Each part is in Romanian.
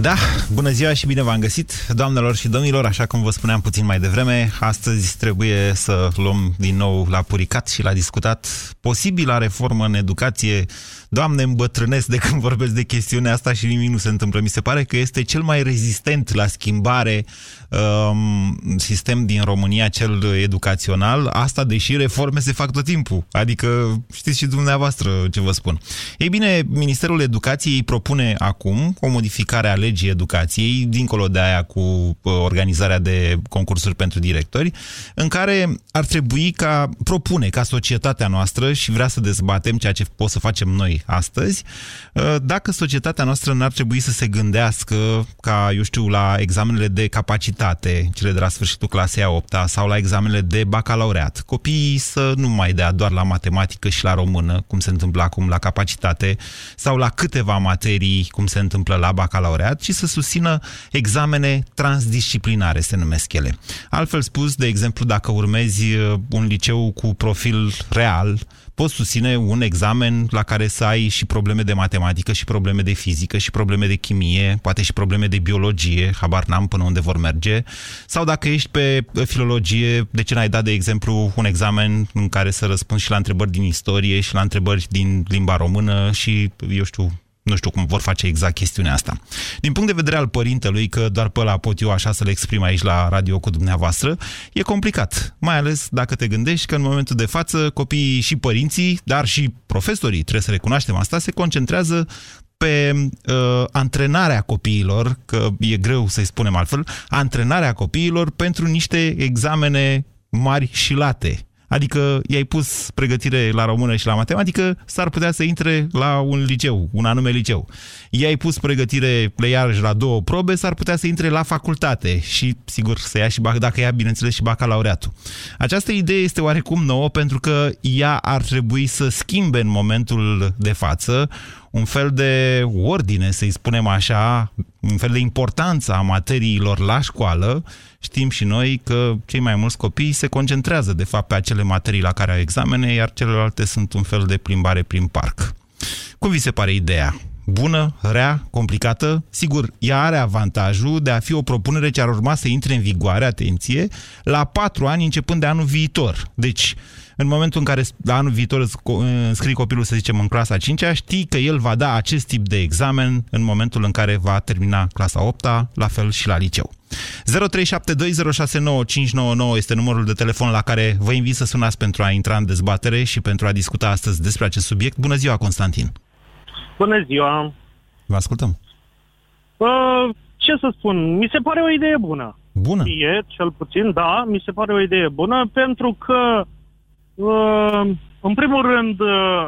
Da, bună ziua și bine v-am găsit, doamnelor și domnilor, așa cum vă spuneam puțin mai devreme, astăzi trebuie să luăm din nou la puricat și la discutat posibila reformă în educație. Doamne, îmbătrânesc de când vorbesc de chestiunea asta și nimic nu se întâmplă. Mi se pare că este cel mai rezistent la schimbare um, sistem din România, cel educațional, asta deși reforme se fac tot timpul. Adică știți și dumneavoastră ce vă spun. Ei bine, Ministerul Educației propune acum o modificare a legii educației, dincolo de aia cu uh, organizarea de concursuri pentru directori, în care ar trebui ca, propune ca societatea noastră și vrea să dezbatem ceea ce pot să facem noi astăzi, uh, dacă societatea noastră n-ar trebui să se gândească ca, eu știu, la examenele de capacitate calitate, cele de la sfârșitul clasei a 8 -a, sau la examenele de bacalaureat. Copiii să nu mai dea doar la matematică și la română, cum se întâmplă acum la capacitate, sau la câteva materii, cum se întâmplă la bacalaureat, ci să susțină examene transdisciplinare, se numesc ele. Altfel spus, de exemplu, dacă urmezi uh, un liceu cu profil real, poți susține un examen la care să ai și probleme de matematică, și probleme de fizică, și probleme de chimie, poate și probleme de biologie, habar n-am până unde vor merge, sau dacă ești pe filologie, de ce n-ai dat, de exemplu, un examen în care să răspunzi și la întrebări din istorie și la întrebări din limba română și, eu știu, nu știu cum vor face exact chestiunea asta. Din punct de vedere al părintelui, că doar pe ăla pot eu așa să le exprim aici la radio cu dumneavoastră, e complicat. Mai ales dacă te gândești că în momentul de față copiii și părinții, dar și profesorii, trebuie să recunoaștem asta, se concentrează pe uh, antrenarea copiilor, că e greu să-i spunem altfel, antrenarea copiilor pentru niște examene mari și late Adică i-ai pus pregătire la română și la matematică, s-ar putea să intre la un liceu, un anume liceu. I-ai pus pregătire le iarăși la două probe, s-ar putea să intre la facultate și, sigur, să ia și, dacă ia, bineînțeles, și bacalaureatul. Această idee este oarecum nouă pentru că ea ar trebui să schimbe în momentul de față un fel de ordine, să-i spunem așa, un fel de importanță a materiilor la școală, știm și noi că cei mai mulți copii se concentrează, de fapt, pe acele materii la care au examene, iar celelalte sunt un fel de plimbare prin parc. Cum vi se pare ideea? Bună, rea, complicată? Sigur, ea are avantajul de a fi o propunere ce ar urma să intre în vigoare, atenție, la patru ani începând de anul viitor. Deci, în momentul în care la anul viitor înscrii copilul, să zicem, în clasa 5 -a, știi că el va da acest tip de examen în momentul în care va termina clasa 8 -a, la fel și la liceu. 0372069599 este numărul de telefon la care vă invit să sunați pentru a intra în dezbatere și pentru a discuta astăzi despre acest subiect. Bună ziua, Constantin! Bună ziua! Vă ascultăm! Uh, ce să spun, mi se pare o idee bună. Bună? E, cel puțin, da, mi se pare o idee bună, pentru că Uh, în primul rând, uh,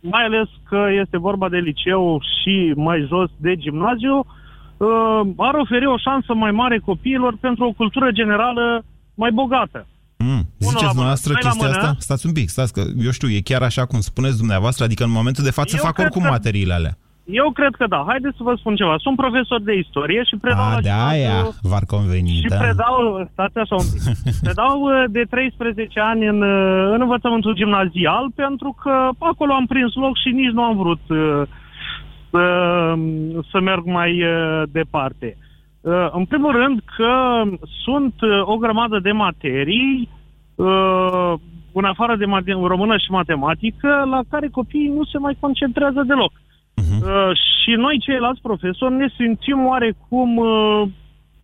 mai ales că este vorba de liceu și mai jos de gimnaziu, uh, ar oferi o șansă mai mare copiilor pentru o cultură generală mai bogată. Mm. Ziceți dumneavoastră chestia asta? Stați un pic, stați că, eu știu, e chiar așa cum spuneți dumneavoastră, adică în momentul de față eu fac oricum că... materiile alea. Eu cred că da. Haideți să vă spun ceva. Sunt profesor de istorie și predau... A, de aia v-ar conveni, Și da. predau, stați așa un pic, predau uh, de 13 ani în, uh, în învățământul gimnazial pentru că acolo am prins loc și nici nu am vrut uh, să, să merg mai departe. În primul rând că sunt o grămadă de materii în afară de română și matematică, la care copiii nu se mai concentrează deloc. Uh-huh. Uh, și noi, ceilalți profesori, ne simțim oarecum, uh,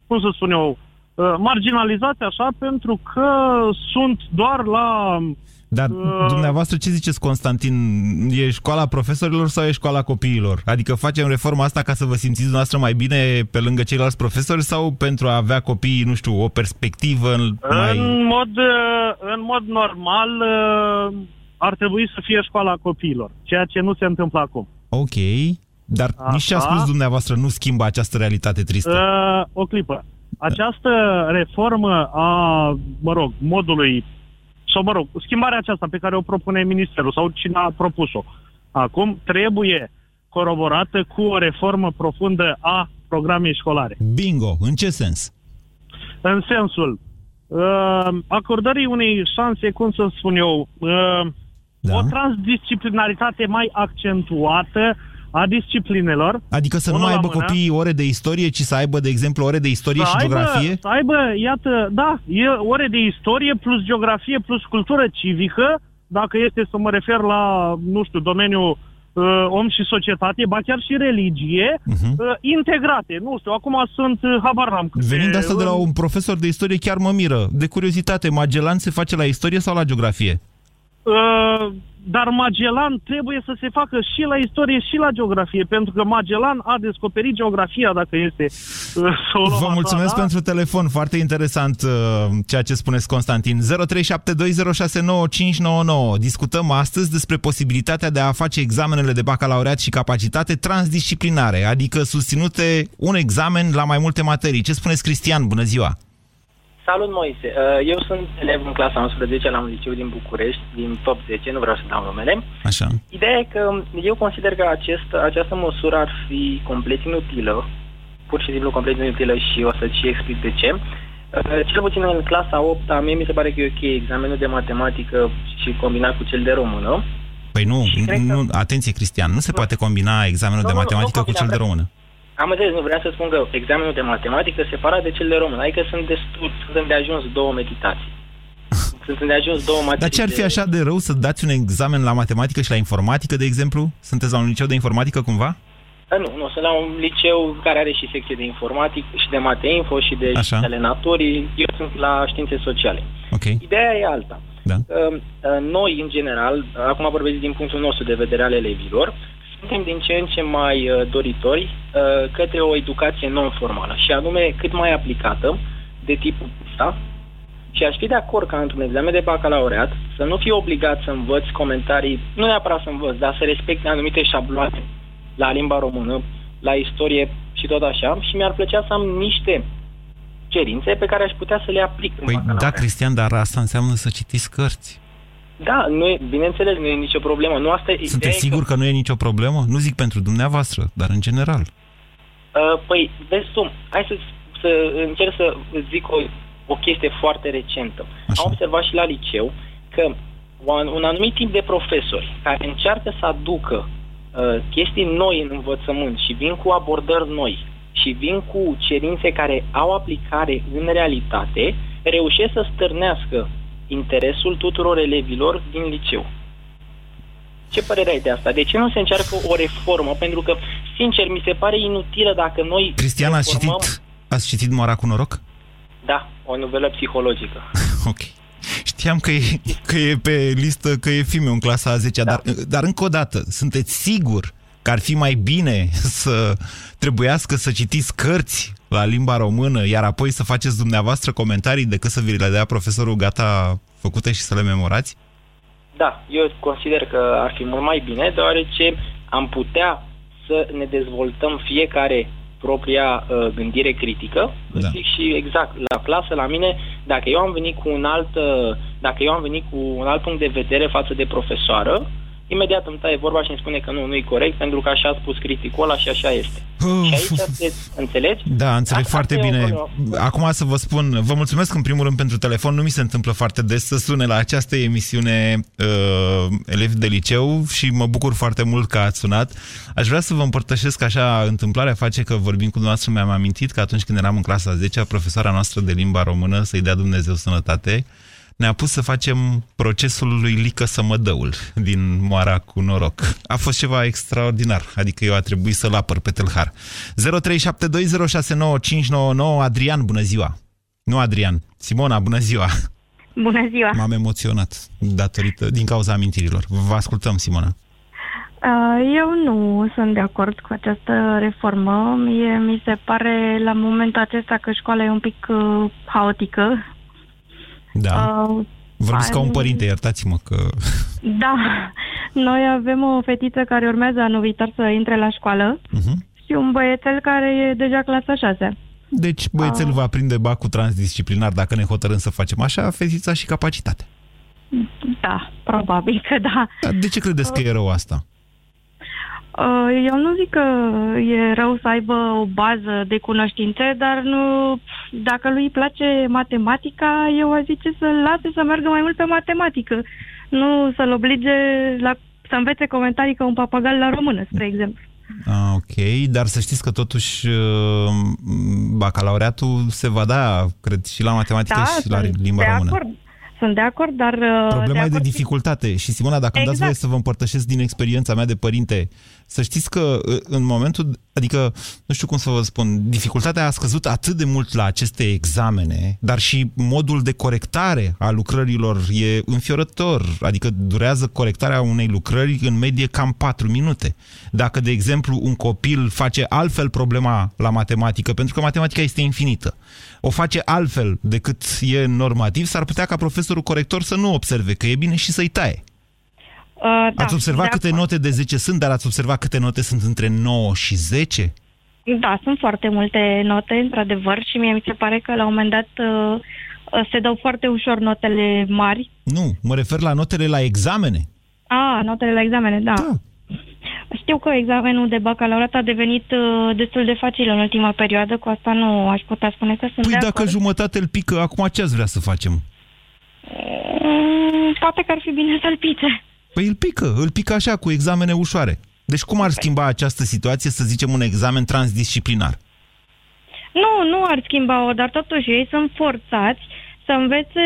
cum să spun eu, uh, marginalizați așa, pentru că sunt doar la... Dar uh, dumneavoastră ce ziceți, Constantin? E școala profesorilor sau e școala copiilor? Adică facem reforma asta ca să vă simțiți dumneavoastră mai bine pe lângă ceilalți profesori sau pentru a avea copiii, nu știu, o perspectivă mai... În mod, uh, în mod normal uh, ar trebui să fie școala copiilor, ceea ce nu se întâmplă acum. Ok, dar Aha. nici ce a spus dumneavoastră nu schimbă această realitate tristă. Uh, o clipă. Această reformă a, mă rog, modului, sau mă rog, schimbarea aceasta pe care o propune Ministerul sau cine a propus-o, acum trebuie coroborată cu o reformă profundă a programei școlare. Bingo! În ce sens? în sensul uh, acordării unei șanse, cum să spun eu, uh, Da. o transdisciplinaritate mai accentuată a disciplinelor. Adică să nu Unul mai la aibă mână. copiii ore de istorie, ci să aibă, de exemplu, ore de istorie și aibă, geografie? Să aibă, iată, da, e ore de istorie plus geografie plus cultură civică, dacă este să mă refer la, nu știu, domeniul uh, om și societate, ba chiar și religie, Mhm. uh, integrate. Nu știu, acum sunt, uh, habar n-am. câte- Venind asta de la un profesor de istorie, chiar mă miră. De curiozitate, Magellan se face la istorie sau la geografie? Uh, dar Magellan trebuie să se facă și la istorie și la geografie, pentru că Magellan a descoperit geografia, dacă este uh, să o luăm Vă așa, mulțumesc da? pentru telefon, foarte interesant uh, ceea ce spuneți, Constantin. 0372069599. Discutăm astăzi despre posibilitatea de a face examenele de bacalaureat și capacitate transdisciplinare, adică susținute un examen la mai multe materii. Ce spuneți, Cristian? Bună ziua! Salut, Moise. Uh, Eu sunt elev în clasa 11 la un liceu din București, din top 10, nu vreau să dau numele. Așa. Ideea e că eu consider că acest, această măsură ar fi complet inutilă, pur și simplu complet inutilă și o să-ți și explic de ce. Uh, Cel puțin în clasa 8 -a, mie mi se pare că e ok examenul de matematică și combinat cu cel de română. Păi nu, Și cred că- nu atenție, Cristian, nu se poate combina examenul Nu, de nu, nu, matematică nu cu cel de combina, română. Am înțeles, nu vreau să spun că examenul de matematică separat de cel de română, adică sunt destul, sunt de ajuns două meditații. Sunt de ajuns două materii. Dar ce ar fi de- așa de rău să dați un examen la matematică și la informatică, de exemplu? Sunteți la un liceu de informatică cumva? Da, Nu, nu, sunt la un liceu care are și secție de informatic și de mate-info și de Așa. științele naturii. Eu sunt la științe sociale. Ok, Ideea e alta. da. Uh, uh, Noi, în general, acum vorbesc din punctul nostru de vedere al elevilor, suntem din ce în ce mai uh, doritori uh, către o educație non-formală și anume cât mai aplicată de tipul ăsta și aș fi de acord ca într-un examen de bacalaureat să nu fii obligat să învăți comentarii, nu neapărat să învăț, dar să respecti anumite șabloane la limba română, la istorie și tot așa și mi-ar plăcea să am niște cerințe pe care aș putea să le aplic în Păi da, bacalaureat. Cristian, dar asta înseamnă să citiți cărți. Da, nu e, bineînțeles, nu e nicio problemă. Nu asta e ideea Sunteți e sigur că nu e nicio problemă? Nu zic pentru dumneavoastră, dar în general. Că, uh, păi, vezi tu, hai să, să încerc să îți zic o, o chestie foarte recentă. Așa. Am observat și la liceu că un, un anumit tip de profesori care încearcă să aducă uh, chestii noi în învățământ și vin cu abordări noi și vin cu cerințe care au aplicare în realitate, reușesc să stârnească interesul tuturor elevilor din liceu. Ce părere ai de asta? De ce nu se încearcă o reformă? Pentru că, sincer, mi se pare inutilă dacă noi... Cristian, ați reformăm- citit, ați citit Moara cu noroc? Da, o novelă psihologică. Ok. Știam că e, că e pe listă, că e filmul în clasa a 10 Da. dar, dar încă o dată, sunteți sigur că ar fi mai bine să trebuiască să citiți cărți la limba română, iar apoi să faceți dumneavoastră comentarii decât să vi le dea profesorul gata făcute și să le memorați? Da, eu consider că ar fi mult mai bine, deoarece am putea să ne dezvoltăm fiecare propria uh, gândire critică. Da. Da. Zic și exact, la clasă, la mine, dacă eu am venit cu un alt, uh, dacă eu am venit cu un alt punct de vedere față de profesoară, imediat îmi taie vorba și îmi spune că nu, nu e corect, pentru că așa a spus criticul ăla și așa este. Și aici se înțelegi? Da, înțeleg Asta foarte e o bine. problemă. Acum să vă spun, vă mulțumesc în primul rând pentru telefon. Nu mi se întâmplă foarte des să sune la această emisiune uh, elevi de liceu și mă bucur foarte mult că ați sunat. Aș vrea să vă împărtășesc așa, întâmplarea face că vorbim cu dumneavoastră, mi-am amintit că atunci când eram în clasa 10 profesoara noastră de limba română, să-i dea Dumnezeu sănătate, ne-a pus să facem procesul lui Lică Sămădăul din Moara cu noroc. A fost ceva extraordinar, adică eu a trebuit să-l apăr pe tâlhar. 0372069599 Adrian, bună ziua! Nu Adrian, Simona, bună ziua! Bună ziua! M-am emoționat datorită, din cauza amintirilor. Vă ascultăm, Simona. Uh, Eu nu sunt de acord cu această reformă. Mie mi se pare la momentul acesta că școala e un pic uh, haotică. Da. Uh, Vorbiți ca un ai- părinte, iertați-mă că... Da, noi avem o fetiță care urmează anul viitor să intre la școală Uh-huh. și un băiețel care e deja clasa 6. Deci băiețelul va prinde bacul transdisciplinar dacă ne hotărâm să facem așa, fetița și capacitate. Da, probabil că da. Dar de ce credeți că e rău asta? Uh, Eu nu zic că e rău să aibă o bază de cunoștințe, dar nu, dacă lui îi place matematica, eu aș zice să lase să meargă mai mult pe matematică, nu să-l oblige la, să învețe comentarii ca un papagal la română, spre exemplu. Ah, ok, dar să știți că totuși uh, bacalaureatul se va da, cred, și la matematică și la sunt limba de română. acord. Sunt de acord, dar... uh, Problema e de acord- dificultate. Și Simona, dacă îmi dați Exact. voie să vă împărtășesc din experiența mea de părinte, să știți că uh, în momentul, adică, nu știu cum să vă spun, dificultatea a scăzut atât de mult la aceste examene, dar și modul de corectare a lucrărilor e înfiorător. Adică durează corectarea unei lucrări în medie cam 4 minute. Dacă, de exemplu, un copil face altfel problema la matematică, pentru că matematica este infinită, o face altfel decât e normativ, s-ar putea ca profesorul corector să nu observe că e bine și să-i taie. Uh, da, ați observat de câte acord. note de 10 sunt, dar ați observat câte note sunt între 9 și 10? Da, sunt foarte multe note, într-adevăr, și mie mi se pare că la un moment dat uh, uh, se dau foarte ușor notele mari. Nu, mă refer la notele la examene. A, notele la examene, da. Da. Știu că examenul de bacalaureat a devenit uh, destul de facil în ultima perioadă, cu asta nu aș putea spune că sunt Păi de dacă acord. jumătate îl pică, acum ce ați vrea să facem? Mm, poate că ar fi bine să-l pice. Păi îl pică, îl pică așa, cu examene ușoare. Deci cum ar schimba această situație, să zicem, un examen transdisciplinar? Nu, nu ar schimba-o, dar totuși ei sunt forțați să învețe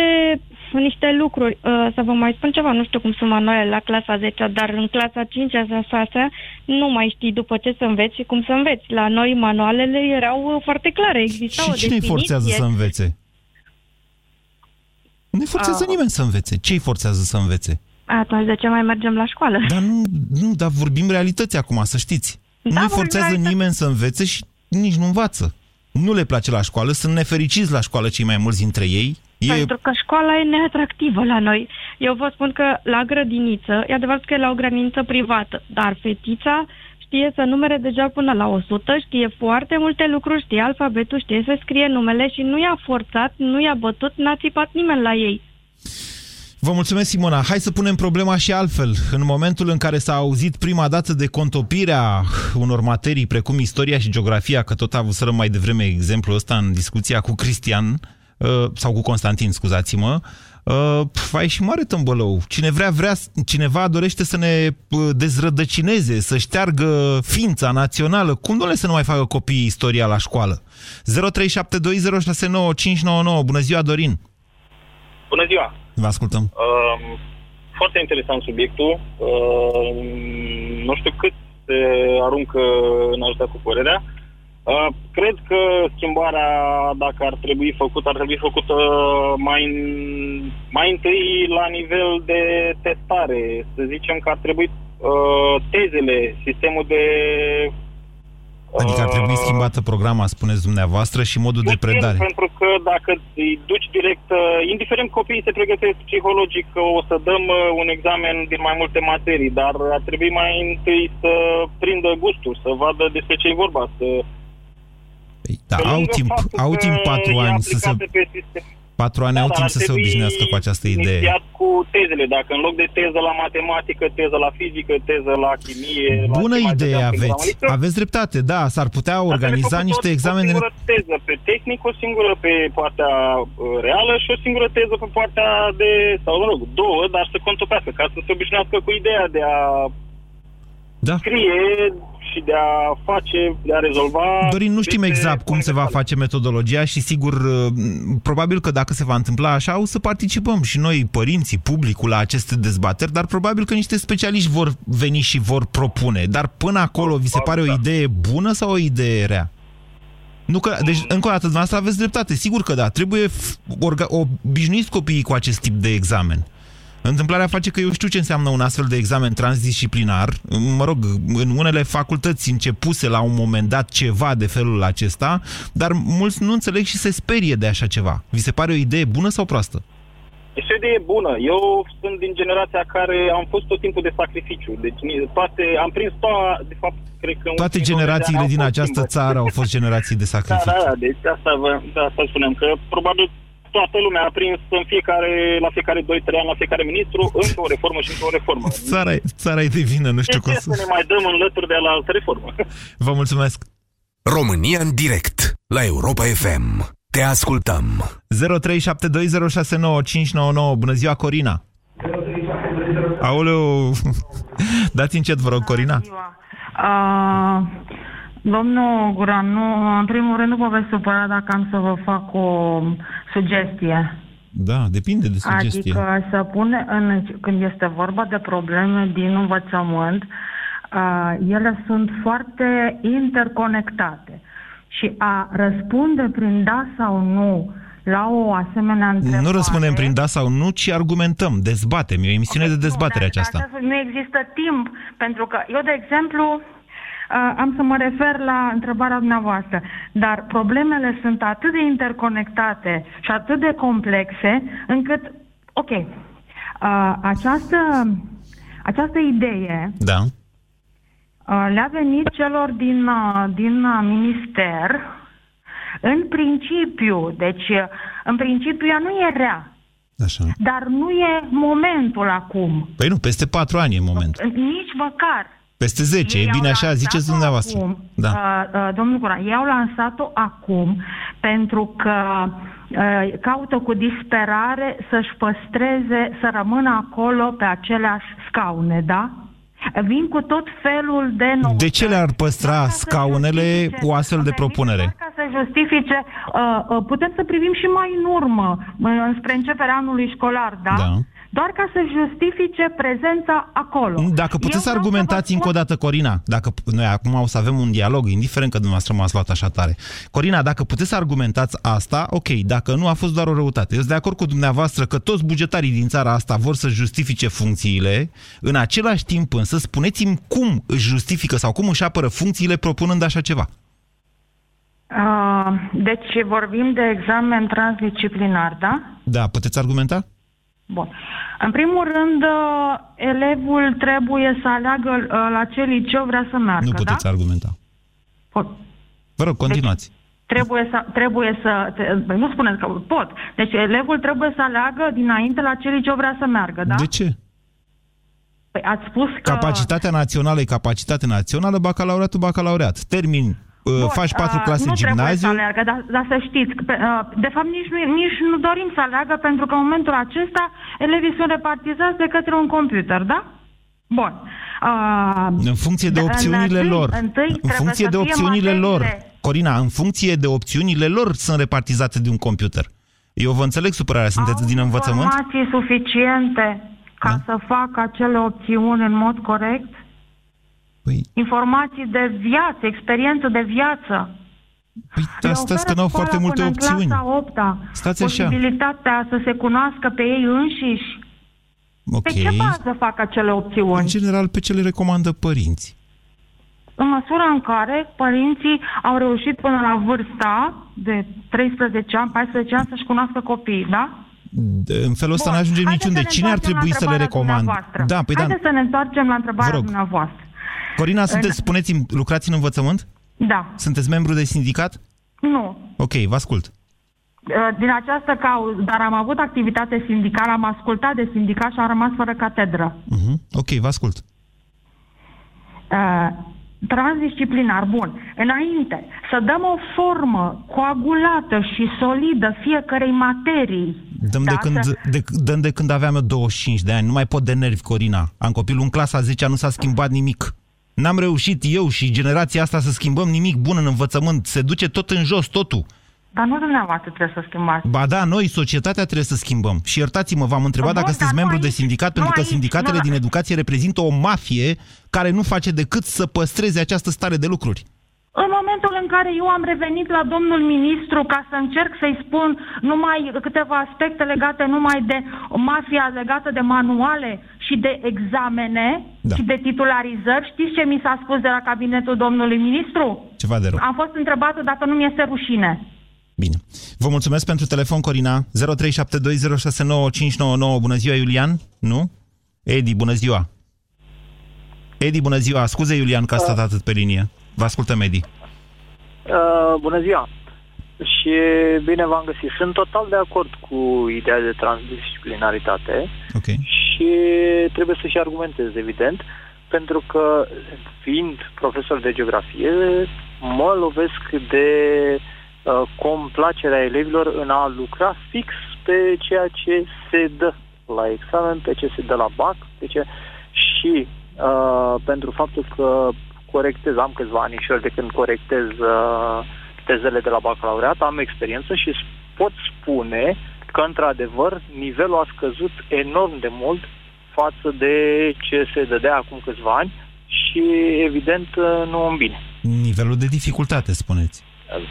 niște lucruri. Uh, Să vă mai spun ceva, nu știu cum sunt manualele la clasa 10 dar în clasa 5 sau 6 nu mai știi după ce să înveți și cum să înveți. La noi manualele erau uh, foarte clare, exista și o cine îi definiție. forțează să învețe? Nu îi forțează A. nimeni să învețe. Ce îi forțează să învețe? Atunci de ce mai mergem la școală? Dar nu, nu, dar vorbim realități acum, să știți. Da, nu îi vorbim forțează realități. nimeni să învețe și nici nu învață. Nu le place la școală, sunt nefericiți la școală cei mai mulți dintre ei. E, Pentru că școala e neatractivă la noi. Eu vă spun că la grădiniță, e adevărat că e la o grădiniță privată, dar fetița știe să numere deja până la 100, știe foarte multe lucruri, știe alfabetul, știe să scrie numele și nu i-a forțat, nu i-a bătut, n-a țipat nimeni la ei. Vă mulțumesc, Simona. Hai să punem problema și altfel. În momentul în care s-a auzit prima dată de contopirea unor materii precum istoria și geografia, că tot avuseră mai devreme exemplul ăsta în discuția cu Cristian, uh, sau cu Constantin, scuzați-mă, uh, vai și mare tâmbălău. Cine vrea, vrea, cineva dorește să ne uh, dezrădăcineze, să șteargă ființa națională. Cum nu le să nu mai facă copiii istoria la școală? 0372069599. Bună ziua, Dorin! Bună ziua! Vă ascultăm. Uh, foarte interesant subiectul. Uh, nu știu cât se aruncă în ajută cu părerea. Uh, cred că schimbarea, dacă ar trebui făcută, ar trebui făcută mai, în- mai întâi la nivel de testare. Să zicem că ar trebui uh, tezele, sistemul de... Adică ar trebui uh, schimbată programa, spuneți dumneavoastră, și modul de Puțin, predare. Pentru că dacă îi duci direct, uh, indiferent copiii se pregătesc psihologic, că o să dăm uh, un examen din mai multe materii, dar ar trebui mai întâi să prindă gustul, să vadă despre ce e vorba, să... Păi, Da, pe au lângă timp, faptul au că timp patru e ani să se... aplicată Pe sistem. Patru ani Da, au dar timp ar să se trebui obișnuiască cu această idee. inițiat cu tezele, dacă în loc de teză la matematică, teză la fizică, teză la chimie... la Bună ce mai idee dădeam pe aveți. gramatică, Aveți dreptate, da, s-ar putea Dar trebuie organiza făcut niște o- examene... O singură teză pe tehnic, o singură pe partea uh, reală și o singură teză pe partea de, sau mă rog, două, dar să contopească, ca să se obișnuiască cu ideea de a Da. scrie și de a face, de a rezolva... Dorin, nu știm subiecte exact cum se va universale. face metodologia și sigur, uh, probabil că dacă se va întâmpla așa, o să participăm și noi, părinții, publicul, la aceste dezbateri, dar probabil că niște specialiști vor veni și vor propune. Dar până acolo, vi se pare o idee bună sau o idee rea? Nu că, deci, încă o dată, dumneavoastră aveți dreptate. Sigur că da, trebuie f- orga, obișnuiți copiii cu acest tip de examen. Întâmplarea face că eu știu ce înseamnă un astfel de examen transdisciplinar. Mă rog, în unele facultăți începuse la un moment dat ceva de felul acesta, dar mulți nu înțeleg și se sperie de așa ceva. Vi se pare o idee bună sau proastă? Este o idee bună. Eu sunt din generația care am fost tot timpul de sacrificiu. Deci ni- toate, am prins toată, de fapt, cred că... în Toate ultimii 20 de ani generațiile au din fost această schimbări. țară au fost generații de Da, sacrificiu. da, da, deci asta, vă, da, asta spunem, că probabil toată lumea a prins în fiecare, la fiecare 2-3 ani, la fiecare ministru, încă o reformă și încă o reformă. Țara, țara e de vină, nu știu de cum ce să ne mai dăm în lături de la altă reformă? Vă mulțumesc. România în direct la Europa FM. Te ascultăm. 0372069599. Bună ziua, Corina. Aoleu, dați încet, vă rog, Corina. Uh, domnul Guran, nu, în primul rând nu vă veți supăra dacă am să vă fac o sugestie. Da, depinde de sugestie. Adică să pune, în, când este vorba de probleme din învățământ, uh, ele sunt foarte interconectate. Și a răspunde prin da sau nu la o asemenea întrebare... Nu răspundem prin da sau nu, ci argumentăm, dezbatem. E o emisiune okay, de dezbatere nu, aceasta. Dar nu există timp, pentru că eu, de exemplu, uh, am să mă refer la întrebarea dumneavoastră, dar problemele sunt atât de interconectate și atât de complexe, încât, ok, uh, această, această idee Da. uh, le-a venit celor din, uh, din uh, minister în principiu, deci uh, în principiu ea nu e rea, Așa. dar nu e momentul acum, Păi nu, peste patru ani e momentul. nici măcar. Peste 10, e Ei au bine așa, lansat-o ziceți dumneavoastră. Acum, Da. uh, uh, domnul Guran, ei au lansat-o acum pentru că uh, caută cu disperare să-și păstreze, să rămână acolo pe aceleași scaune, da? Vin cu tot felul de noutăți. De ce le-ar păstra Doar ca să scaunele justifice- cu astfel de Au venit propunere? doar Ca să justifice, uh, uh, putem să privim și mai în urmă, uh, spre începerea anului școlar, da? Da. Doar ca să justifice prezența acolo. Dacă puteți Eu să vreau argumentați vă încă o spun- dată, Corina, dacă noi acum o să avem un dialog, indiferent că dumneavoastră m-ați luat așa tare. Corina, dacă puteți să argumentați asta, ok, dacă nu a fost doar o răutate. Eu sunt de acord cu dumneavoastră că toți bugetarii din țara asta vor să justifice funcțiile, în același timp însă spuneți-mi cum își justifică sau cum își apără funcțiile propunând așa ceva. Uh, deci vorbim de examen transdisciplinar, da? Da, puteți argumenta? Bun. În primul rând, uh, elevul trebuie să aleagă uh, la ce liceu vrea să meargă, nu puteți da? argumenta. Pot. Vă rog, continuați. Trebuie să, trebuie să, te- băi, nu spuneți că pot. Deci elevul trebuie să aleagă dinainte la ce liceu vrea să meargă, da? De ce? Păi ați spus că... Capacitatea națională e capacitate națională, bacalaureatul bacalaureat. Termin, uh, faci patru uh, clase nu trebuie gimnaziu, să aleargă, dar, dar să știți, că, pe- uh, de fapt nici nu, nici nu dorim să aleargă pentru că în momentul acesta elevii sunt repartizați de către un computer, da? Bun. Uh, în funcție de da, opțiunile întâi- lor. întâi în trebuie funcție să de fie opțiunile lor. materiile- Corina, în funcție de opțiunile lor sunt repartizate de un computer. Eu vă înțeleg supărarea, sunteți au din învățământ? informații suficiente ca Da. să facă acele opțiuni în mod corect? Păi, Informații de viață, experiență de viață. păi Le da, stați oferă că n-au școala foarte multe până în opțiuni. Clasa 8 Stați așa. Posibilitatea să se cunoască pe ei înșiși. Ok. Pe ce bază fac acele În opțiuni? general, pe ce le recomandă părinții? În măsura în care părinții au reușit până la vârsta de 13 ani, 14 ani să-și cunoască copiii, da? De- În felul ăsta Bun. nu ajungem Haideți niciunde. să ne Cine ar întoarcem la trebui să le întrebarea recomand? dumneavoastră. Da, păi da. Haideți să ne întoarcem la întrebarea Vă rog. dumneavoastră. Corina, sunteți, spuneți-mi, lucrați în învățământ? Da. Sunteți membru de sindicat? Nu. Ok, vă ascult. Uh, Din această cauză, dar am avut activitate sindicală, am ascultat de sindicat și am rămas fără catedră. Mhm. Ok, vă ascult. Uh, transdisciplinar, bun. Înainte, să dăm o formă coagulată și solidă fiecarei materii. Dăm, de Da, când, să- de, dăm de când aveam eu 25 de ani. Nu mai pot de nervi, Corina. Am copilul în clasa 10 nu s-a schimbat nimic. N-am reușit eu și generația asta să schimbăm nimic bun în învățământ. Se duce tot în jos, totul. Dar nu dumneavoastră trebuie să schimbați. Ba da, noi, societatea, trebuie să schimbăm. Și iertați-mă, v-am întrebat Bun, dacă dar sunteți nu membru de aici, sindicat, nu pentru că aici, sindicatele nu- din educație reprezintă o mafie care nu face decât să păstreze această stare de lucruri. În momentul în care eu am revenit la domnul ministru ca să încerc să-i spun numai câteva aspecte legate numai de mafia legată de manuale și de examene Da. și de titularizări, știți ce mi s-a spus de la cabinetul domnului ministru? Ceva de rău. Am fost întrebată dacă nu mi-este rușine. Bine. Vă mulțumesc pentru telefon, Corina. 0372069599. Bună ziua, Iulian? Nu? Edi, bună ziua. Edi, bună ziua. Scuze, Iulian, că a stat atât pe linie. Vă ascultăm, Edi. Uh, bună ziua! și bine v-am găsit. Sunt total de acord cu ideea de transdisciplinaritate okay. Și trebuie să și argumentez, evident, pentru că, fiind profesor de geografie, mă lovesc de uh, complacerea elevilor în a lucra fix pe ceea ce se dă la examen, pe ce se dă la BAC, pe ce... și uh, pentru faptul că corectez, am câțiva anișori de când corectez uh, tezele de la bacalaureat, am experiență și pot spune că, într-adevăr, nivelul a scăzut enorm de mult față de ce se dădea acum câțiva ani și, evident, nu în bine. Nivelul de dificultate, spuneți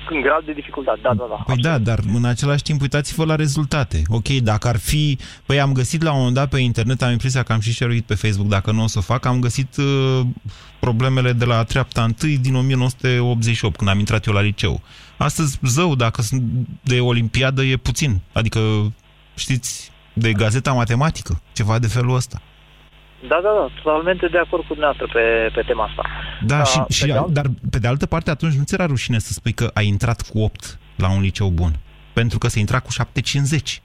în grad de dificultate, da, da, da. Păi da, dar în același timp uitați-vă la rezultate. Ok, dacă ar fi... Păi am găsit la un moment dat pe internet, am impresia că am și șeruit pe Facebook, dacă nu o să o fac, am găsit uh, problemele de la treapta 1 din 1988, când am intrat eu la liceu. Astăzi, zău, dacă sunt de olimpiadă, e puțin. Adică, știți, de gazeta matematică, ceva de felul ăsta. Da, da, da, totalmente de acord cu dumneavoastră pe, pe tema asta. Da, da și, și, de dar pe de altă parte atunci nu ți era rușine să spui că ai intrat cu 8 la un liceu bun, pentru că se intra cu 750.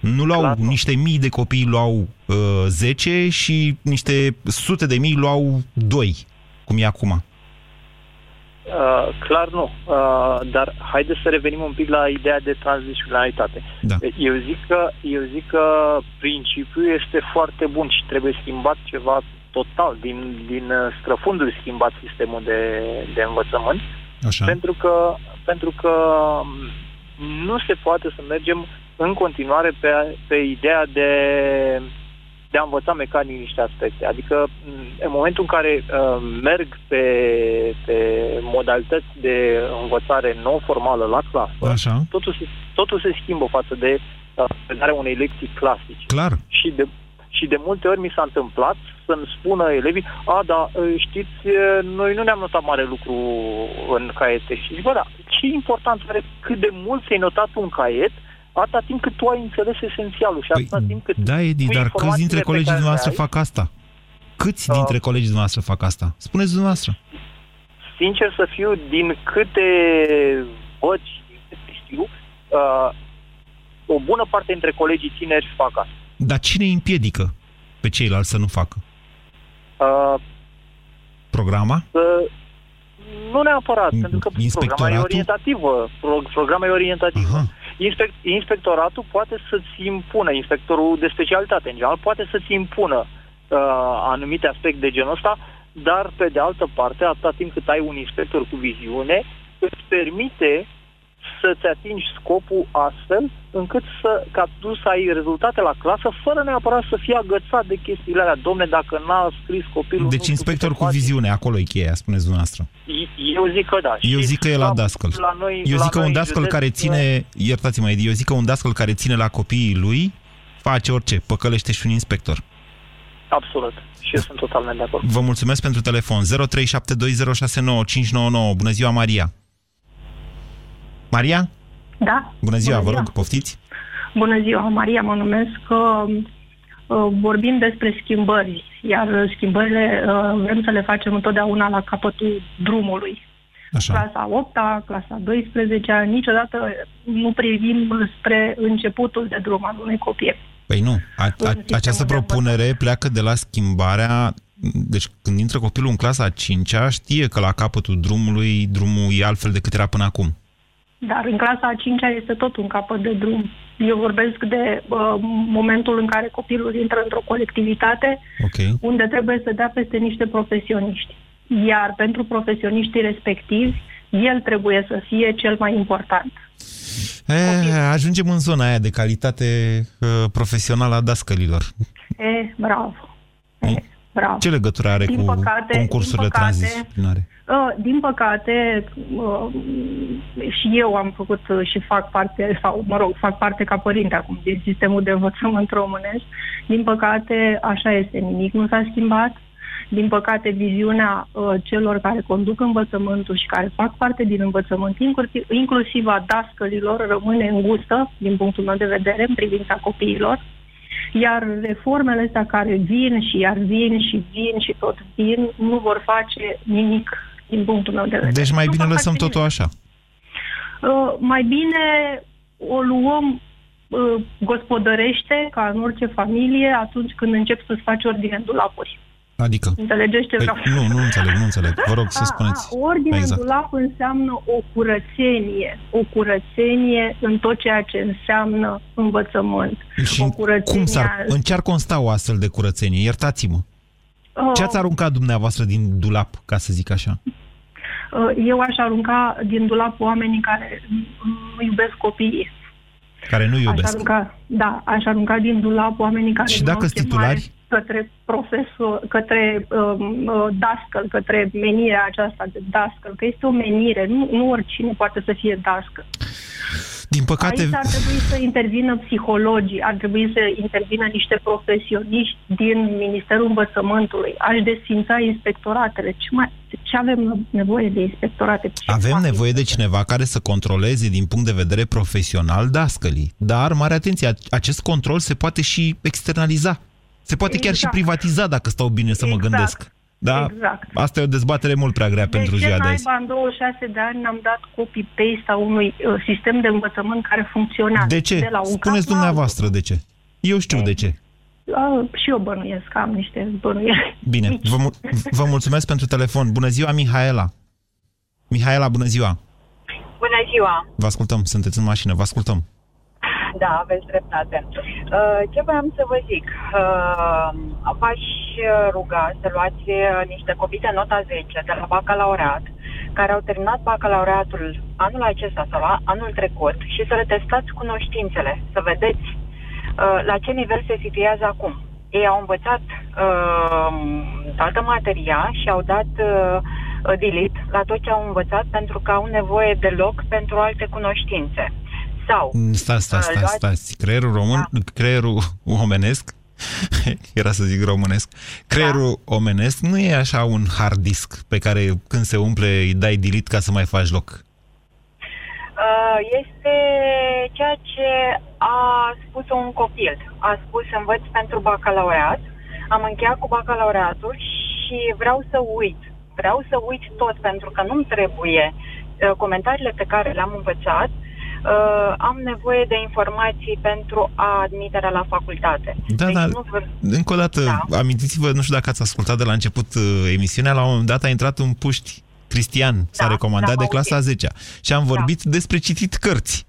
Nu luau Clar, niște mii de copii luau uh, 10 și niște sute de mii luau 2, cum e acum. Uh, clar nu, uh, dar haideți să revenim un pic la ideea de transdisciplinaritate. Da. Eu, zic că, eu zic că principiul este foarte bun și trebuie schimbat ceva total, din, din uh, străfundul schimbat sistemul de, de învățământ, Așa. Pentru, că, pentru că um, nu se poate să mergem în continuare pe, pe ideea de de a învăța mecanic niște aspecte. Adică în momentul în care uh, merg pe, pe modalități de învățare non-formală la clasă, Așa. Totul, se, totul se schimbă față de uh, predarea unei lecții clasice. Clar. Și de, și de multe ori mi s-a întâmplat să-mi spună elevii, a, da, uh, știți, uh, noi nu ne-am notat mare lucru în caiete. Și zic, bă, da, ce important are cât de mult ți-ai notat un caiet atâta timp cât tu ai înțeles esențialul și păi, atâta timp cât... Da, Edi, dar câți dintre colegii dumneavoastră ai, fac asta? Câți uh, dintre colegii dumneavoastră fac asta? Spuneți dumneavoastră. Sincer să fiu, din câte văd și din câte știu, uh, o bună parte dintre colegii tineri fac asta. Dar cine îi împiedică pe ceilalți să nu facă? Uh, Programa? Să, nu neapărat, pentru că programa e orientativă. Pro, programa e orientativă. Aha. Inspect, inspectoratul poate să-ți impună, inspectorul de specialitate în general, poate să-ți impună uh, anumite aspecte de genul ăsta, dar pe de altă parte, atâta timp cât ai un inspector cu viziune, îți permite să-ți atingi scopul astfel încât să, ca tu să ai rezultate la clasă fără neapărat să fii agățat de chestiile alea. Domne, dacă n-a scris copilul... Deci inspector cu viziune, acolo e cheia, spuneți dumneavoastră. Eu zic că da. Eu zic că e la dascăl. La noi, eu zic la că un dascăl care ține, iertați-mă, eu zic că un dascăl care ține la copiii lui face orice, păcălește și un inspector. Absolut. Și eu sunt totalmente de acord. Vă mulțumesc pentru telefon. 0372069599. Bună ziua, Maria. Maria? Da. Bună ziua, Bună vă rog, poftiți. Bună ziua, Maria mă numesc. Uh, vorbim despre schimbări, iar schimbările uh, vrem să le facem întotdeauna la capătul drumului. Așa. Clasa 8 clasa 12 niciodată nu privim spre începutul de drum al unui copil. Păi nu. A, a, această propunere pleacă de la schimbarea deci când intră copilul în clasa a 5 știe că la capătul drumului drumul e altfel decât era până acum. Dar în clasa a cincea este tot un capăt de drum. Eu vorbesc de uh, momentul în care copilul intră într-o colectivitate okay. unde trebuie să dea peste niște profesioniști. Iar pentru profesioniștii respectivi, el trebuie să fie cel mai important. E, ajungem în zona aia de calitate uh, profesională a dascălilor. E, bravo. E, bravo. Ce legătură are din cu păcate, concursurile din păcate, transdisciplinare? Uh, din păcate, uh, și eu am făcut uh, și fac parte, sau mă rog, fac parte ca părinte acum din sistemul de învățământ românesc. Din păcate, așa este, nimic nu s-a schimbat. Din păcate, viziunea uh, celor care conduc învățământul și care fac parte din învățământ, inclusiv a dascălilor, rămâne îngustă, din punctul meu de vedere, în privința copiilor. Iar reformele astea care vin și iar vin și vin și tot vin, nu vor face nimic din punctul meu de vedere. Deci mai bine lăsăm totul așa. uh, mai bine o luăm uh, gospodărește, ca în orice familie, atunci când începi să-ți faci ordine în dulapuri. Adică? Înțelegeți ce Păi, vreau? nu, nu înțeleg, nu înțeleg. Vă rog să A, spuneți. A, ordine exact. în dulap înseamnă o curățenie. O curățenie în tot ceea ce înseamnă învățământ. Și o curățenie... cum s-ar, în ce ar consta o astfel de curățenie? Iertați-mă. Oh, Ce ați aruncat dumneavoastră din dulap, ca să zic așa? uh, Eu aș arunca din dulap oamenii care nu iubesc copiii. Care nu Aș iubesc. arunca, da, aș arunca din dulap oamenii care Și nu dacă au sunt chemare titulari? Către profesor, către um, uh, dascăl, către menirea aceasta de dascăl, că este o menire, nu, nu oricine poate să fie dascăl. Din păcate, Aici ar trebui să intervină psihologii, ar trebui să intervină niște profesioniști din Ministerul Învățământului. Aș desfința inspectoratele. Ce, mai, ce avem nevoie de inspectorate? Ce avem fac nevoie de cineva care să controleze din punct de vedere profesional dascălii. Dar, mare atenție, acest control se poate și externaliza. Se poate chiar și Exact. privatiza, dacă stau bine să mă Exact. gândesc. Da? Exact. Asta e o dezbatere mult prea grea pentru de ce ziua de azi. naiba în 26 de ani n-am dat copy-paste a unui uh, sistem de învățământ care funcționează? De ce? De la un Spuneți cap la dumneavoastră de ce. Eu știu de ce. altul. Uh, și eu bănuiesc, am niște bănuieli. Bine, mici. vă, mul- vă mulțumesc pentru telefon. Bună ziua, Mihaela. Mihaela, bună ziua. Bună ziua! Vă ascultăm, sunteți în mașină, vă ascultăm. Da, aveți dreptate. Uh, Ce voiam să vă zic? Uh, V-aș ruga să luați uh, niște copii de nota 10 de la bacalaureat care au terminat bacalaureatul anul acesta sau a- anul trecut și să le testați cunoștințele, să vedeți uh, la ce nivel se situează acum. Ei au învățat uh, altă materia și au dat uh, delete la tot ce au învățat pentru că au nevoie de loc pentru alte cunoștințe. Sau Stați, stați, Uh, stați, luați- stați. Creierul român, creierul omenesc, era să zic românesc, creierul omenesc nu e așa un hard disk pe care când se umple îi dai delete ca să mai faci loc. Uh, este ceea ce a spus un copil. A spus învăț pentru bacalaureat, am încheiat cu bacalaureatul și vreau să uit. Vreau să uit tot pentru că nu-mi trebuie uh, comentariile pe care le-am învățat. Uh, am nevoie de informații pentru admiterea la facultate. Da, Deci da. nu vă- Încă o dată, Da. amintiți-vă, nu știu dacă ați ascultat de la început uh, emisiunea, la un moment dat a intrat un puști cristian, s-a Da, recomandat da, de clasa 10 și am vorbit despre citit cărți.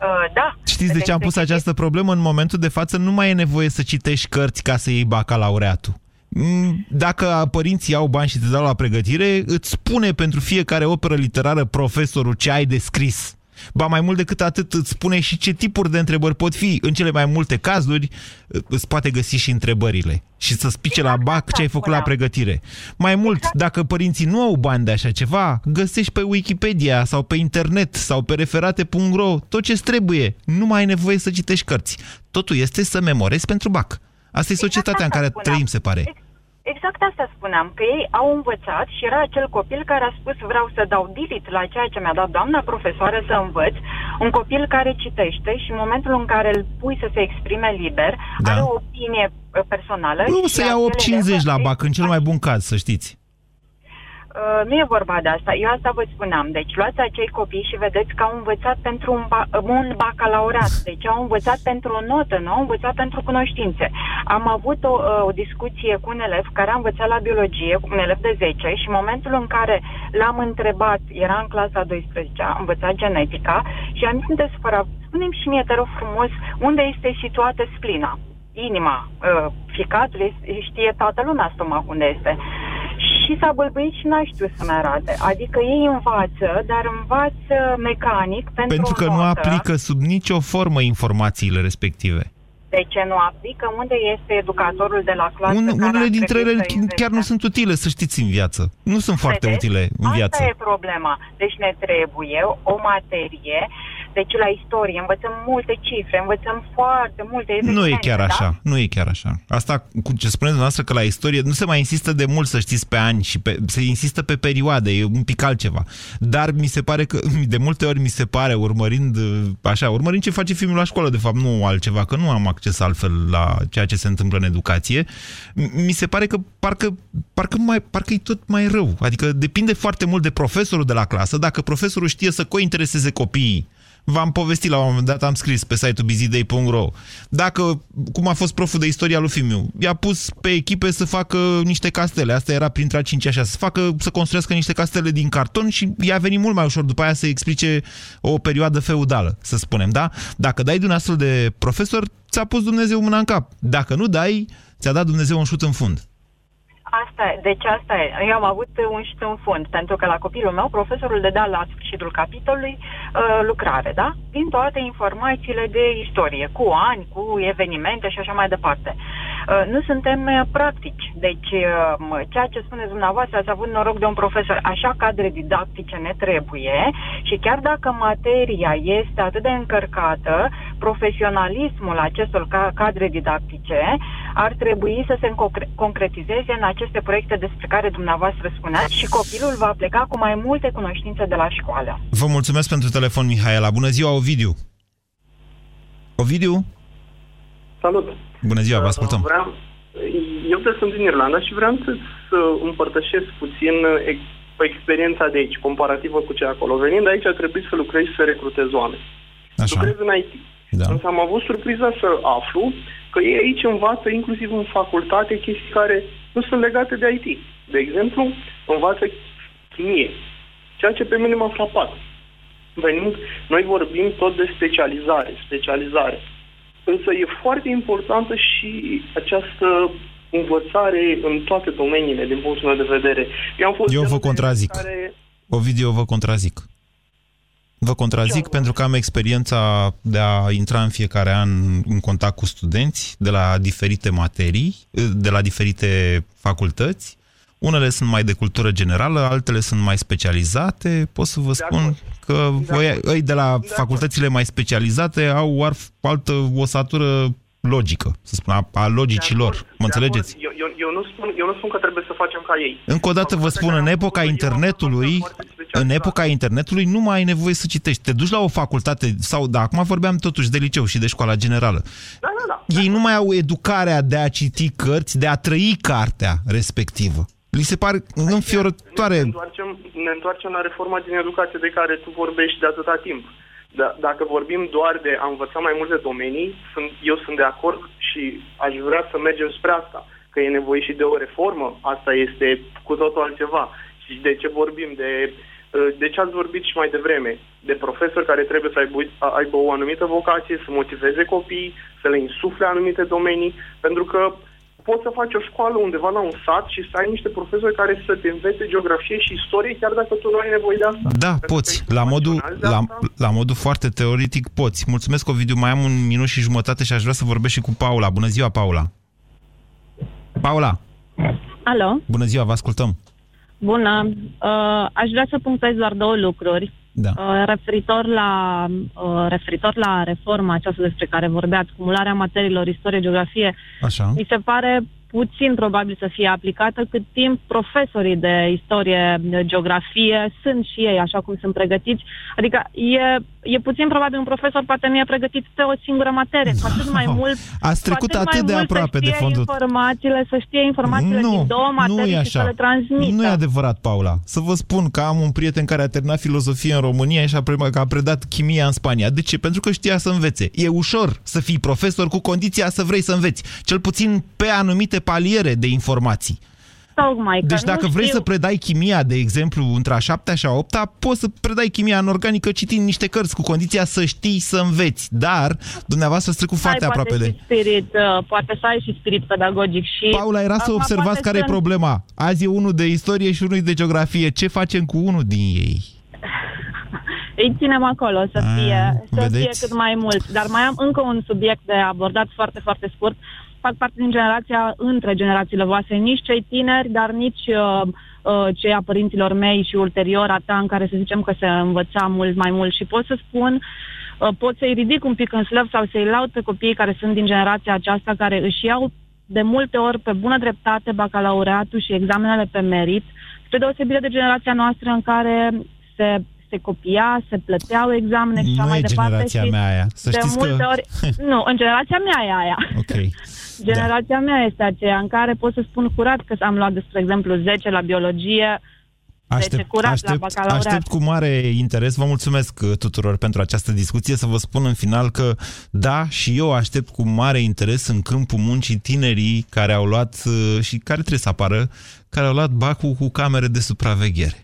Uh, da. Știți de ce am pus această problemă? În momentul de față nu mai e nevoie să citești cărți ca să iei bacalaureatul. Mm, Dacă părinții au bani și te dau la pregătire, îți spune pentru fiecare operă literară profesorul ce ai de scris. Ba mai mult decât atât, îți spune și ce tipuri de întrebări pot fi. În cele mai multe cazuri, îți poate găsi și întrebările. Și să spice la bac ce ai făcut la pregătire. Mai mult, dacă părinții nu au bani de așa ceva, găsești pe Wikipedia sau pe internet sau pe referate.ro tot ce trebuie. Nu mai ai nevoie să citești cărți. Totul este să memorezi pentru bac. Asta e societatea în care trăim, se pare. Exact asta spuneam, că ei au învățat și era acel copil care a spus vreau să dau delete la ceea ce mi-a dat doamna profesoară să învăț, un copil care citește și în momentul în care îl pui să se exprime liber, Da. are o opinie uh, personală. Nu și să ia acele 8,50 la eleve- bac, în cel mai bun caz, să știți. Uh, nu e vorba de asta. Eu asta vă spuneam. Deci luați acei copii și vedeți că au învățat pentru un, ba- un bacalaureat. Deci au învățat pentru o notă, nu au învățat pentru cunoștințe. Am avut o, uh, o discuție cu un elev care a învățat la biologie, cu un elev de 10 și în momentul în care l-am întrebat, era în clasa 12, a învățat genetica și am zis, sunteți fără, spune-mi și mie, te rog frumos, unde este situată splina? Inima, uh, ficatul, este- știe toată lumea stomacul unde este și s-a bălbuit și n-a știut să-mi arate. Adică ei învață, dar învață mecanic pentru, Pentru că o nu notă. aplică sub nicio formă informațiile respective. De ce nu aplică? Unde este educatorul de la clasă? Un, care unele ar dintre trebui ele să învețe? chiar nu sunt utile, să știți, în viață. Nu sunt foarte Vedeți? utile în Asta viață. e problema. Deci ne trebuie o materie Deci la istorie învățăm multe cifre, învățăm foarte multe evenimente, Nu e chiar da? așa, nu e chiar așa. Asta cu ce spuneți dumneavoastră că la istorie nu se mai insistă de mult, să știți, pe ani și pe, se insistă pe perioade, e un pic altceva. Dar mi se pare că, de multe ori mi se pare, urmărind, așa, urmărind ce face filmul la școală, de fapt, nu altceva, că nu am acces altfel la ceea ce se întâmplă în educație, mi se pare că parcă, parcă, mai, parcă e tot mai rău. Adică depinde foarte mult de profesorul de la clasă, dacă profesorul știe să cointereseze copiii, V-am povestit la un moment dat, am scris pe site-ul bizidei.ro. Dacă, cum a fost proful de istoria lui Fimiu, i-a pus pe echipe să facă niște castele, asta era printre a cincea așa, să facă, să construiască niște castele din carton și i-a venit mult mai ușor după aia să explice o perioadă feudală, să spunem, da? Dacă dai de un astfel de profesor, ți-a pus Dumnezeu mâna în cap. Dacă nu dai, ți-a dat Dumnezeu un șut în fund. Asta e, deci asta e. Eu am avut un șit în fund, pentru că la copilul meu profesorul dădea la sfârșitul capitolului uh, lucrare, da? Din toate informațiile de istorie, cu ani, cu evenimente și așa mai departe. Uh, nu suntem uh, practici, deci uh, ceea ce spuneți dumneavoastră, ați avut noroc de un profesor, așa cadre didactice ne trebuie și chiar dacă materia este atât de încărcată, profesionalismul acestor ca- cadre didactice ar trebui să se concre- concretizeze în aceste proiecte despre care dumneavoastră spuneați și copilul va pleca cu mai multe cunoștințe de la școală. Vă mulțumesc pentru telefon, Mihaela. Bună ziua, Ovidiu. Ovidiu? Salut! Bună ziua, vă ascultăm. Vreau, eu te sunt din Irlanda și vreau să, să împărtășesc puțin ex, experiența de aici, comparativă cu cea acolo. Venind aici, a trebuit să lucrezi și să recrutezi oameni. Așa. Lucrez în IT. Da. Însă am avut surpriza să aflu că ei aici învață, inclusiv în facultate, chestii care nu sunt legate de IT. De exemplu, învață chimie, ceea ce pe mine m-a frapat. Venind, noi vorbim tot de specializare, specializare. Însă e foarte importantă și această învățare în toate domeniile, din punctul meu de vedere. Eu, am fost Eu vă genul de contrazic. Care... Ovidiu, vă contrazic. Vă contrazic pentru că am experiența de a intra în fiecare an în contact cu studenți de la diferite materii, de la diferite facultăți. Unele sunt mai de cultură generală, altele sunt mai specializate. Pot să vă spun acord. că De voi, acord. ei de la De facultățile mai specializate au o altă osatură logică, să spun, a, a logicilor. De acord, Mă de înțelegeți? acord. Eu, eu, eu, nu spun, eu nu spun că trebuie să facem ca ei. Încă o dată vă spun, în epoca internetului, în epoca internetului nu mai ai nevoie să citești. Te duci la o facultate, sau da, acum vorbeam totuși de liceu și de școala generală. Da, da, da. Ei nu mai au educarea de a citi cărți, de a trăi cartea respectivă. Li se pare înfiorătoare. Ne întoarcem, ne întoarcem la reforma din educație de care tu vorbești de atâta timp. Da, dacă vorbim doar de a învăța mai multe domenii, sunt, eu sunt de acord și aș vrea să mergem spre asta. Că e nevoie și de o reformă, asta este cu totul altceva. Și de ce vorbim? De, de ce ați vorbit și mai devreme? De profesori care trebuie să aibă, aibă o anumită vocație, să motiveze copiii, să le insufle anumite domenii, pentru că poți să faci o școală undeva la un sat și să ai niște profesori care să te învețe geografie și istorie, chiar dacă tu nu ai nevoie de asta. Da, Pentru poți. că ești La modul, pasionat de la, asta. la modul foarte teoretic poți. Mulțumesc, Ovidiu. Mai am un minut și jumătate și aș vrea să vorbesc și cu Paula. Bună ziua, Paula. Paula, Alo, bună ziua, vă ascultăm. Bună. Uh, aș vrea să punctez doar două lucruri. Da. Uh, referitor, la, uh, referitor la reforma aceasta despre care vorbeați, cumularea materiilor, istorie, geografie, Așa. mi se pare puțin probabil să fie aplicată cât timp profesorii de istorie, de geografie sunt și ei așa cum sunt pregătiți. Adică e, e puțin probabil un profesor poate nu e pregătit pe o singură materie, cu atât mai mult Ați cu trecut atât mai atât de mult aproape să de știe fondul. informațiile, să știe informațiile Nu, din două nu materii e și să așa. le transmită. Nu e adevărat, Paula. Să vă spun că am un prieten care a terminat filozofie în România și a, pre- că a predat chimia în Spania. De ce? Pentru că știa să învețe. E ușor să fii profesor cu condiția să vrei să înveți. Cel puțin pe anumite paliere de informații. Tocmai, că Deci nu dacă vrei știu. să predai chimia, de exemplu, între a șaptea și a opta, poți să predai chimia în organică citind niște cărți cu condiția să știi să înveți. Dar dumneavoastră ați trecut foarte ai, aproape poate de... Și spirit, uh, poate să ai și spirit pedagogic și... Paula, era să Acum observați poate care e sunt- problema. Azi e unul de istorie și unul de geografie. Ce facem cu unul din ei? Îi ținem acolo să Ah, fie, să vedeți? fie cât mai mult. Dar mai am încă un subiect de abordat foarte, foarte scurt. Fac parte din generația, între generațiile voastre, nici cei tineri, dar nici uh, uh, cei a părinților mei și ulterior a ta, în care să zicem că se învăța mult mai mult. Și pot să spun uh, pot să-i ridic un pic în slăv sau să-i laud pe copiii care sunt din generația aceasta, care își iau de multe ori pe bună dreptate bacalaureatul și examenele pe merit, spre deosebire de generația noastră în care se se copia, se plăteau examene și așa mai departe. generația și mea aia. Să de știți multe că... ori... Nu, în generația mea e aia. Ok. Generația mea este aceea în care pot să spun curat că am luat, spre exemplu, 10 la biologie, 10 Aștept, curat la aștept, bacalaureat. aștept cu mare interes. Vă mulțumesc uh, tuturor pentru această discuție. Să vă spun în final că da, și eu aștept cu mare interes în câmpul muncii tinerii care au luat uh, și care trebuie să apară, care au luat bacul cu camere de supraveghere.